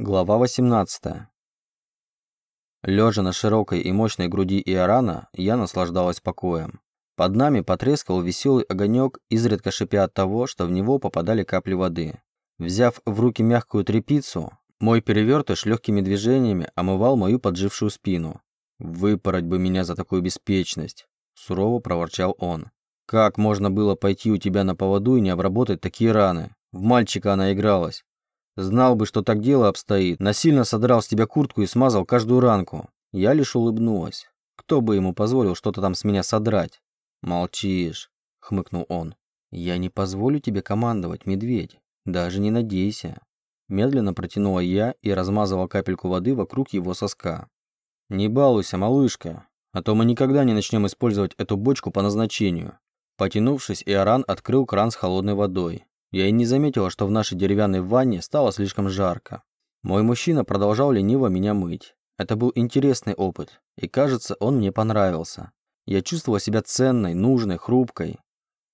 Глава 18. Лежа на широкой и мощной груди Иорана, я наслаждалась покоем. Под нами потрескал веселый огонек, изредка шипя от того, что в него попадали капли воды. Взяв в руки мягкую трепицу, мой перевертыш легкими движениями омывал мою поджившую спину. «Выпороть бы меня за такую беспечность!» – сурово проворчал он. «Как можно было пойти у тебя на поводу и не обработать такие раны? В мальчика она игралась. Знал бы, что так дело обстоит, насильно содрал с тебя куртку и смазал каждую ранку. Я лишь улыбнулась. Кто бы ему позволил что-то там с меня содрать? Молчишь, хмыкнул он. Я не позволю тебе командовать, медведь. Даже не надейся. Медленно протянула я и размазала капельку воды вокруг его соска. Не балуйся, малышка, а то мы никогда не начнем использовать эту бочку по назначению. Потянувшись, Иоран открыл кран с холодной водой. Я и не заметила, что в нашей деревянной ванне стало слишком жарко. Мой мужчина продолжал лениво меня мыть. Это был интересный опыт, и кажется, он мне понравился. Я чувствовала себя ценной, нужной, хрупкой.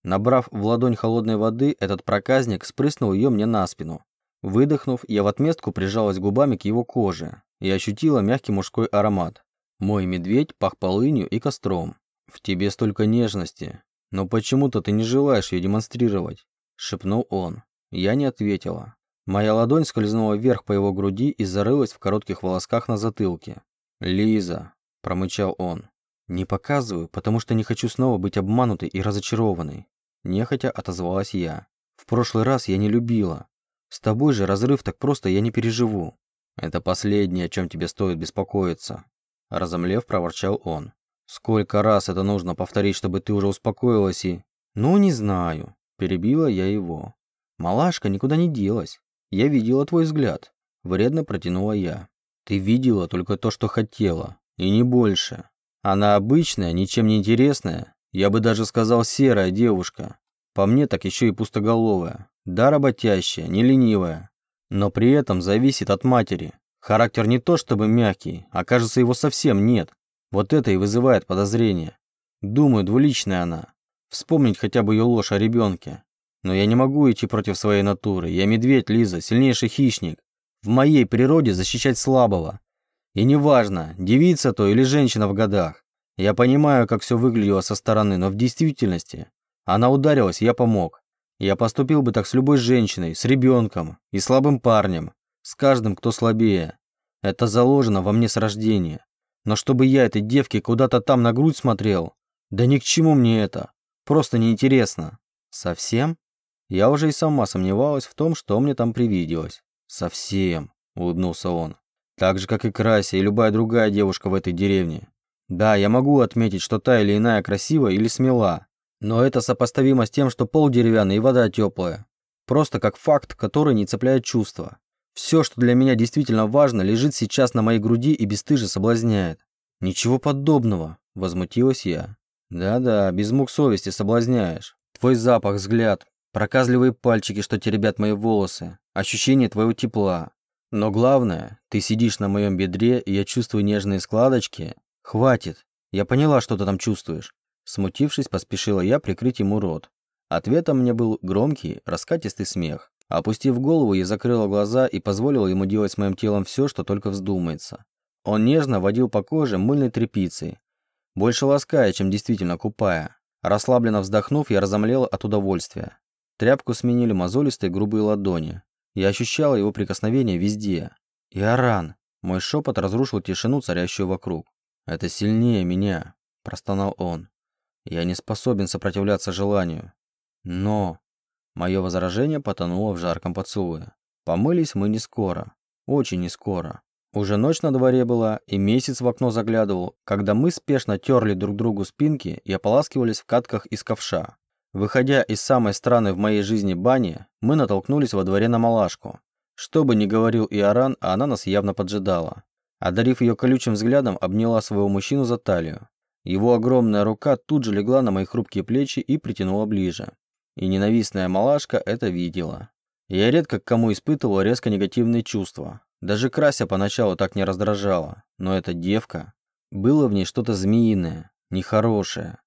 Набрав в ладонь холодной воды, этот проказник спрыснул ее мне на спину. Выдохнув, я в отместку прижалась губами к его коже и ощутила мягкий мужской аромат. Мой медведь пах полынью и костром. В тебе столько нежности, но почему-то ты не желаешь ее демонстрировать. – шепнул он. Я не ответила. Моя ладонь скользнула вверх по его груди и зарылась в коротких волосках на затылке. «Лиза», – промычал он. «Не показываю, потому что не хочу снова быть обманутой и разочарованной». Нехотя отозвалась я. «В прошлый раз я не любила. С тобой же разрыв так просто я не переживу». «Это последнее, о чем тебе стоит беспокоиться», – разомлев, проворчал он. «Сколько раз это нужно повторить, чтобы ты уже успокоилась и...» «Ну, не знаю», Перебила я его. «Малашка никуда не делась. Я видела твой взгляд». Вредно протянула я. «Ты видела только то, что хотела. И не больше. Она обычная, ничем не интересная. Я бы даже сказал серая девушка. По мне так еще и пустоголовая. Да, работящая, не ленивая. Но при этом зависит от матери. Характер не то чтобы мягкий, а кажется его совсем нет. Вот это и вызывает подозрение. Думаю, двуличная она. Вспомнить хотя бы ее ложь о ребенке. Но я не могу идти против своей натуры. Я медведь, Лиза, сильнейший хищник. В моей природе защищать слабого. И неважно, девица то или женщина в годах. Я понимаю, как все выглядело со стороны, но в действительности она ударилась, я помог. Я поступил бы так с любой женщиной, с ребенком и слабым парнем, с каждым, кто слабее. Это заложено во мне с рождения. Но чтобы я этой девке куда-то там на грудь смотрел, да ни к чему мне это. Просто неинтересно. Совсем? Я уже и сама сомневалась в том, что мне там привиделось. Совсем, улыбнулся он. Так же, как и Крася и любая другая девушка в этой деревне. Да, я могу отметить, что та или иная красива или смела. Но это сопоставимо с тем, что пол деревянный и вода теплая. Просто как факт, который не цепляет чувства. Все, что для меня действительно важно, лежит сейчас на моей груди и бесстыже соблазняет. Ничего подобного, возмутилась я. Да-да, без мук совести соблазняешь. Твой запах, взгляд, проказливые пальчики, что теребят мои волосы, ощущение твоего тепла. Но главное, ты сидишь на моем бедре, и я чувствую нежные складочки. Хватит, я поняла, что ты там чувствуешь. Смутившись, поспешила я прикрыть ему рот. Ответом мне был громкий, раскатистый смех. Опустив голову, я закрыла глаза и позволила ему делать с моим телом все, что только вздумается. Он нежно водил по коже мыльной тряпицей, больше лаская, чем действительно купая. Расслабленно вздохнув, я разомлела от удовольствия. Тряпку сменили мозолистые грубые ладони. Я ощущала его прикосновение везде. «Иоран!» Мой шепот разрушил тишину, царящую вокруг. «Это сильнее меня», – простонал он. «Я не способен сопротивляться желанию». «Но...» Мое возражение потонуло в жарком поцелуе. Помылись мы не скоро. Очень не скоро. Уже ночь на дворе была, и месяц в окно заглядывал, когда мы спешно терли друг другу спинки и ополаскивались в катках из ковша. Выходя из самой странной в моей жизни бани, мы натолкнулись во дворе на малашку. Что бы ни говорил Иоран, а она нас явно поджидала. Одарив ее колючим взглядом, обняла своего мужчину за талию. Его огромная рука тут же легла на мои хрупкие плечи и притянула ближе. И ненавистная малашка это видела. Я редко к кому испытывал резко негативные чувства, даже Крася поначалу так не раздражала, но эта девка... Было в ней что-то змеиное, нехорошее.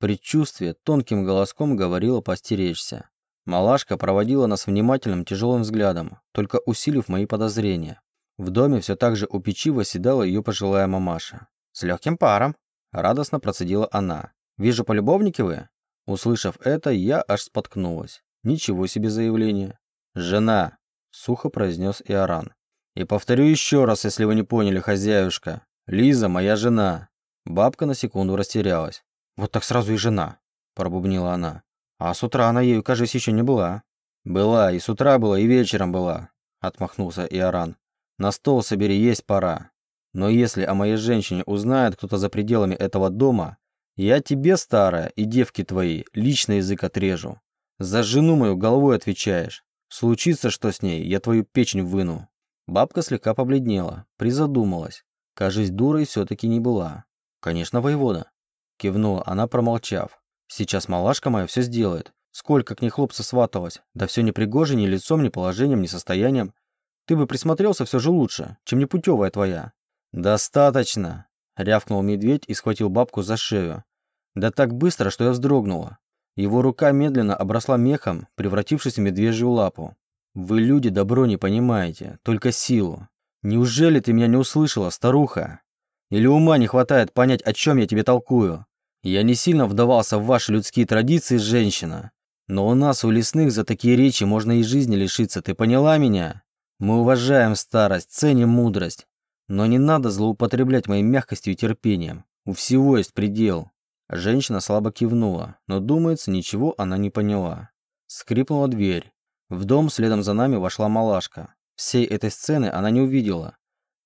Предчувствие тонким голоском говорило постеречься. Малашка проводила нас внимательным тяжелым взглядом, только усилив мои подозрения. В доме все так же у печи восседала ее пожилая мамаша. «С легким паром», – радостно процедила она. «Вижу, полюбовники вы?» Услышав это, я аж споткнулась. Ничего себе заявление. «Жена», – сухо произнес Иоран. «И повторю еще раз, если вы не поняли, хозяюшка. Лиза моя жена». Бабка на секунду растерялась. «Вот так сразу и жена», – пробубнила она. «А с утра она ею, кажется, еще не была». «Была, и с утра была, и вечером была», – отмахнулся Иоран. «На стол собери, есть пора. Но если о моей женщине узнает кто-то за пределами этого дома, я тебе, старая, и девки твои, лично язык отрежу. За жену мою головой отвечаешь. Случится что с ней, я твою печень выну». Бабка слегка побледнела, призадумалась. Кажись, дурой все-таки не была. «Конечно, воевода», – кивнула она, промолчав. «Сейчас малашка моя все сделает. Сколько к ней хлопца сваталось. Да все не пригоже ни лицом, ни положением, ни состоянием. Ты бы присмотрелся все же лучше, чем непутевая твоя». «Достаточно», – рявкнул медведь и схватил бабку за шею. Да так быстро, что я вздрогнула. Его рука медленно обросла мехом, превратившись в медвежью лапу. «Вы, люди, добро не понимаете, только силу. Неужели ты меня не услышала, старуха? Или ума не хватает понять, о чем я тебе толкую? Я не сильно вдавался в ваши людские традиции, женщина. Но у нас, у лесных, за такие речи можно и жизни лишиться, ты поняла меня? Мы уважаем старость, ценим мудрость. Но не надо злоупотреблять моей мягкостью и терпением. У всего есть предел. Женщина слабо кивнула, но, думается, ничего она не поняла. Скрипнула дверь. В дом следом за нами вошла малашка. Всей этой сцены она не увидела.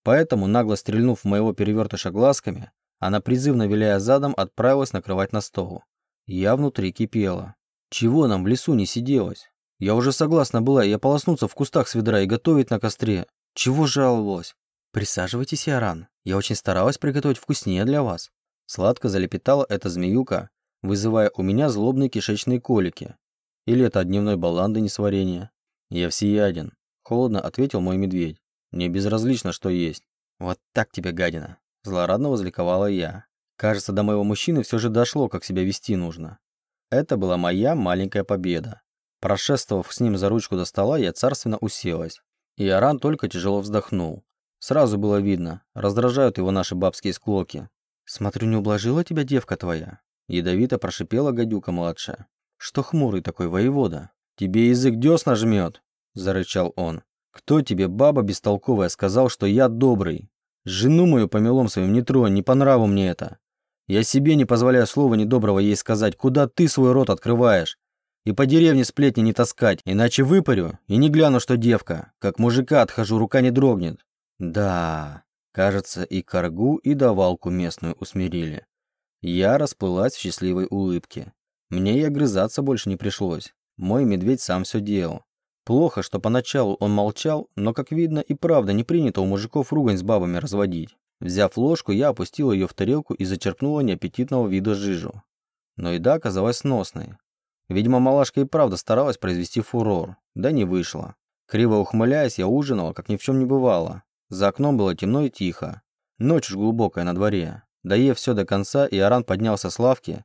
Поэтому, нагло стрельнув в моего перевертыша глазками, она, призывно виляя задом, отправилась накрывать на стол. Я внутри кипела. Чего нам в лесу не сиделось? Я уже согласна была и ополоснуться в кустах с ведра и готовить на костре. Чего жаловалась? Присаживайтесь, Иоран. Я очень старалась приготовить вкуснее для вас. Сладко залепетала эта змеюка, вызывая у меня злобные кишечные колики. Или это от дневной баланды несварения? Я всеяден. Холодно ответил мой медведь. Мне безразлично, что есть. Вот так тебе, гадина. Злорадно возликовала я. Кажется, до моего мужчины все же дошло, как себя вести нужно. Это была моя маленькая победа. Прошествовав с ним за ручку до стола, я царственно уселась. И Аран только тяжело вздохнул. Сразу было видно, раздражают его наши бабские склоки. «Смотрю, не ублажила тебя девка твоя?» Ядовито прошипела гадюка-младшая. «Что хмурый такой воевода? Тебе язык десна жмет?» Зарычал он. «Кто тебе, баба бестолковая, сказал, что я добрый? Жену мою помелом своим не тронь, не по нраву мне это. Я себе не позволяю слова недоброго ей сказать, куда ты свой рот открываешь. И по деревне сплетни не таскать, иначе выпарю и не гляну, что девка. Как мужика отхожу, рука не дрогнет. Да, Кажется, и коргу, и давалку местную усмирили. Я расплылась в счастливой улыбке. Мне и огрызаться больше не пришлось. Мой медведь сам все делал. Плохо, что поначалу он молчал, но, как видно, и правда не принято у мужиков ругань с бабами разводить. Взяв ложку, я опустила ее в тарелку и зачерпнула неаппетитного вида жижу. Но еда оказалась сносной. Видимо, малашка и правда старалась произвести фурор, да не вышло. Криво ухмыляясь, я ужинала, как ни в чем не бывало. За окном было темно и тихо. Ночь уж глубокая на дворе. Доев все до конца, Иоран поднялся с лавки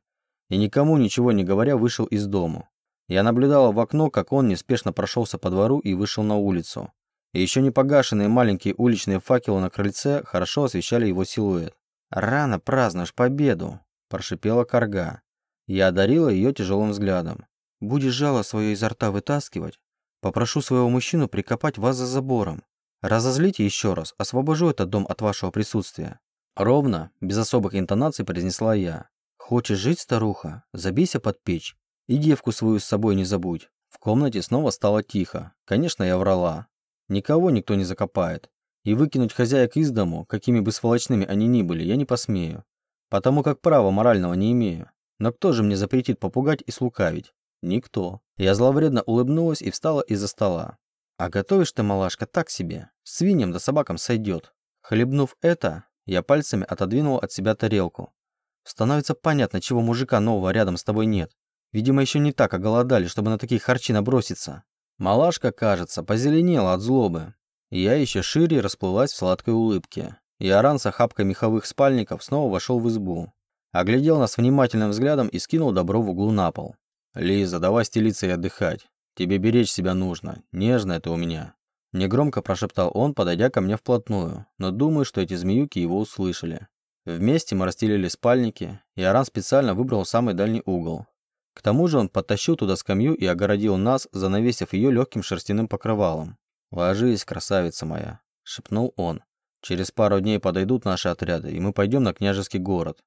и, никому ничего не говоря, вышел из дому. Я наблюдала в окно, как он неспешно прошелся по двору и вышел на улицу. И еще не погашенные маленькие уличные факелы на крыльце хорошо освещали его силуэт. «Рано празднуешь победу!» – прошипела корга. Я одарила ее тяжелым взглядом. «Будешь жало свое изо рта вытаскивать? Попрошу своего мужчину прикопать вас за забором. Разозлите еще раз, освобожу этот дом от вашего присутствия. Ровно, без особых интонаций произнесла я. Хочешь жить, старуха? Забейся под печь. И девку свою с собой не забудь. В комнате снова стало тихо. Конечно, я врала. Никого никто не закопает. И выкинуть хозяек из дому, какими бы сволочными они ни были, я не посмею. Потому как права морального не имею. Но кто же мне запретит попугать и слукавить? Никто. Я зловредно улыбнулась и встала из-за стола. А готовишь ты, малашка, так себе. Свиньям да собакам сойдет. Хлебнув это, я пальцами отодвинул от себя тарелку. Становится понятно, чего мужика нового рядом с тобой нет. Видимо, еще не так оголодали, чтобы на такие харчи наброситься. Малашка, кажется, позеленела от злобы. Я еще шире расплылась в сладкой улыбке. И Аран с охапкой меховых спальников снова вошел в избу. Оглядел нас внимательным взглядом и скинул добро в углу на пол. «Лиза, давай стелиться и отдыхать. Тебе беречь себя нужно. Нежная ты у меня. Негромко прошептал он, подойдя ко мне вплотную, но думаю, что эти змеюки его услышали. Вместе мы расстелили спальники, и Аран специально выбрал самый дальний угол. К тому же он подтащил туда скамью и огородил нас, занавесив ее легким шерстяным покрывалом. «Ложись, красавица моя», — шепнул он. «Через пару дней подойдут наши отряды, и мы пойдем на княжеский город.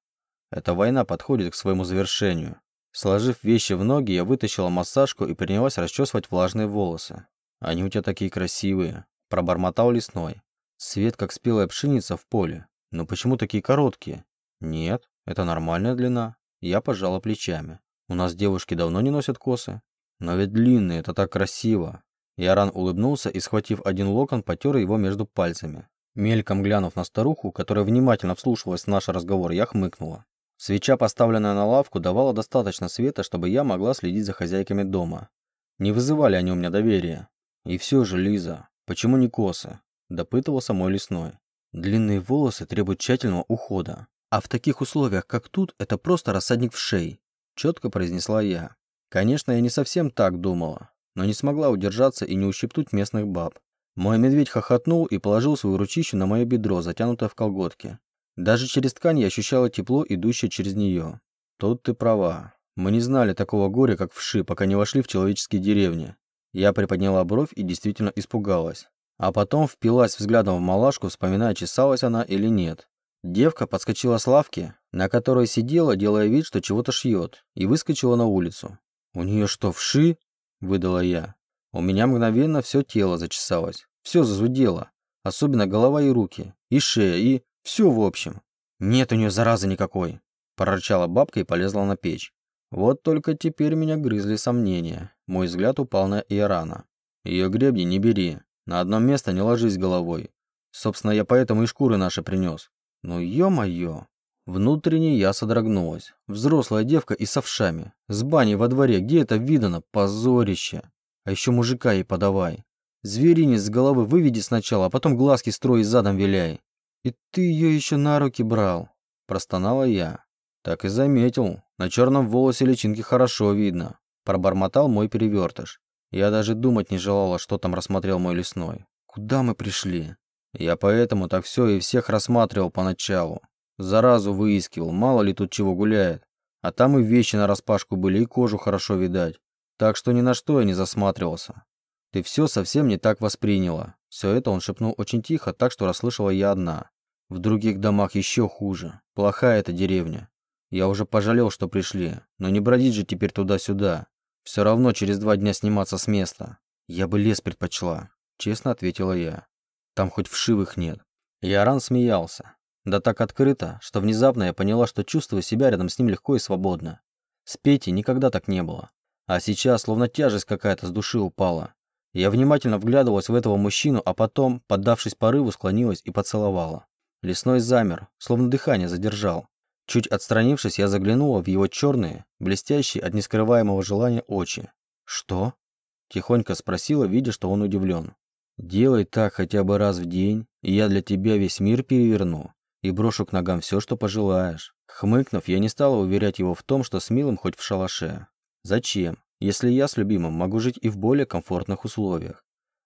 Эта война подходит к своему завершению». Сложив вещи в ноги, я вытащила массажку и принялась расчесывать влажные волосы. «Они у тебя такие красивые», – пробормотал лесной. «Свет, как спелая пшеница в поле. Но почему такие короткие?» «Нет, это нормальная длина». Я пожала плечами. «У нас девушки давно не носят косы». «Но ведь длинные, это так красиво». Яран улыбнулся и, схватив один локон, потер его между пальцами. Мельком глянув на старуху, которая внимательно вслушивалась в наш разговор, я хмыкнула. Свеча, поставленная на лавку, давала достаточно света, чтобы я могла следить за хозяйками дома. Не вызывали они у меня доверия. И все же, Лиза, почему не косы? Допытывался мой лесной. Длинные волосы требуют тщательного ухода. А в таких условиях, как тут, это просто рассадник в шее. Четко произнесла я. Конечно, я не совсем так думала, но не смогла удержаться и не ущипнуть местных баб. Мой медведь хохотнул и положил свою ручищу на мое бедро, затянутое в колготки. Даже через ткань я ощущала тепло, идущее через нее. Тут ты права. Мы не знали такого горя, как вши, пока не вошли в человеческие деревни. Я приподняла бровь и действительно испугалась. А потом впилась взглядом в малашку, вспоминая, чесалась она или нет. Девка подскочила с лавки, на которой сидела, делая вид, что чего-то шьет, и выскочила на улицу. «У нее что, вши?» – выдала я. У меня мгновенно все тело зачесалось, все зазудело, особенно голова и руки, и шея, и все в общем. «Нет у нее заразы никакой», – прорычала бабка и полезла на печь. Вот только теперь меня грызли сомнения. Мой взгляд упал на Иорана. Ее гребни не бери. На одно место не ложись головой. Собственно, я поэтому и шкуры наши принес. Ну, ё-моё. Внутренне я содрогнулась. Взрослая девка и с овшами. С баней во дворе. Где это видано? Позорище. А еще мужика ей подавай. Зверинец с головы выведи сначала, а потом глазки строй задом виляй. И ты ее еще на руки брал. Простонала я. Так и заметил. На черном волосе личинки хорошо видно. Пробормотал мой перевертыш. Я даже думать не желала, что там рассмотрел мой лесной. Куда мы пришли? Я поэтому так все и всех рассматривал поначалу. Заразу выискивал, мало ли тут чего гуляет. А там и вещи на распашку были, и кожу хорошо видать. Так что ни на что я не засматривался. Ты все совсем не так восприняла. Все это он шепнул очень тихо, так что расслышала я одна. В других домах еще хуже. Плохая эта деревня. Я уже пожалел, что пришли, но не бродить же теперь туда-сюда. Все равно через два дня сниматься с места. Я бы лес предпочла, честно ответила я. Там хоть вшивых нет. Яран смеялся. Да так открыто, что внезапно я поняла, что чувствую себя рядом с ним легко и свободно. С Петей никогда так не было. А сейчас словно тяжесть какая-то с души упала. Я внимательно вглядывалась в этого мужчину, а потом, поддавшись порыву, склонилась и поцеловала. Лесной замер, словно дыхание задержал. Чуть отстранившись, я заглянула в его черные, блестящие от нескрываемого желания очи. «Что?» – тихонько спросила, видя, что он удивлен. «Делай так хотя бы раз в день, и я для тебя весь мир переверну и брошу к ногам все, что пожелаешь». Хмыкнув, я не стала уверять его в том, что с милым хоть в шалаше. Зачем, если я с любимым могу жить и в более комфортных условиях?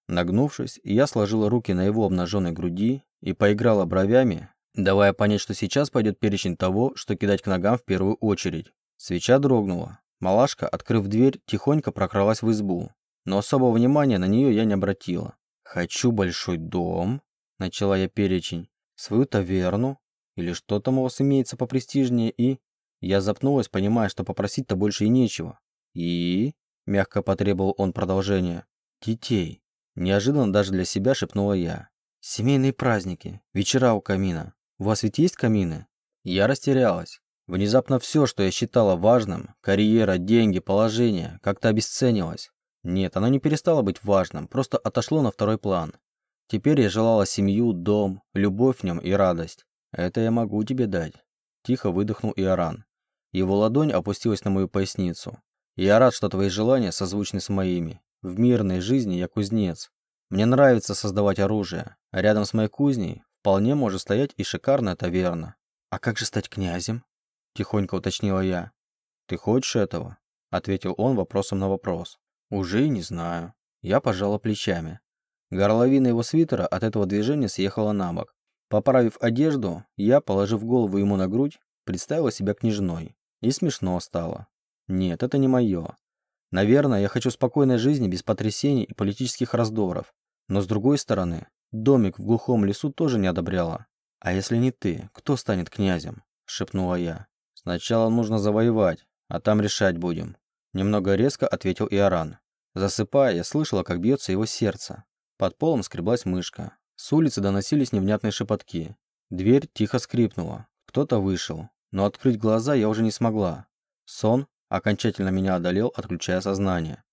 Нагнувшись, я сложила руки на его обнаженной груди и поиграла бровями, давая понять, что сейчас пойдет перечень того, что кидать к ногам в первую очередь. Свеча дрогнула. Малашка, открыв дверь, тихонько прокралась в избу, но особого внимания на нее я не обратила. «Хочу большой дом», — начала я перечень, «свою таверну, или что там у вас имеется попрестижнее, и...» Я запнулась, понимая, что попросить-то больше и нечего. «И...» — мягко потребовал он продолжения. «Детей». Неожиданно даже для себя шепнула я. «Семейные праздники, вечера у камина. У вас ведь есть камины?» Я растерялась. Внезапно все, что я считала важным, карьера, деньги, положение, как-то обесценилось. Нет, оно не перестало быть важным, просто отошло на второй план. Теперь я желала семью, дом, любовь в нем и радость. Это я могу тебе дать. Тихо выдохнул Иоран. Его ладонь опустилась на мою поясницу. Я рад, что твои желания созвучны с моими. В мирной жизни я кузнец. Мне нравится создавать оружие, а рядом с моей кузней Вполне может стоять и шикарная таверна. А как же стать князем? Тихонько уточнила я. Ты хочешь этого? Ответил он вопросом на вопрос. Уже и не знаю. Я пожала плечами. Горловина его свитера от этого движения съехала на бок. Поправив одежду, я, положив голову ему на грудь, представила себя княжной. И смешно стало. Нет, это не мое. Наверное, я хочу спокойной жизни без потрясений и политических раздоров. Но с другой стороны, домик в глухом лесу тоже не одобряла. «А если не ты, кто станет князем?» – шепнула я. «Сначала нужно завоевать, а там решать будем», – немного резко ответил Иоран. Засыпая, я слышала, как бьется его сердце. Под полом скреблась мышка. С улицы доносились невнятные шепотки. Дверь тихо скрипнула. Кто-то вышел. Но открыть глаза я уже не смогла. Сон окончательно меня одолел, отключая сознание.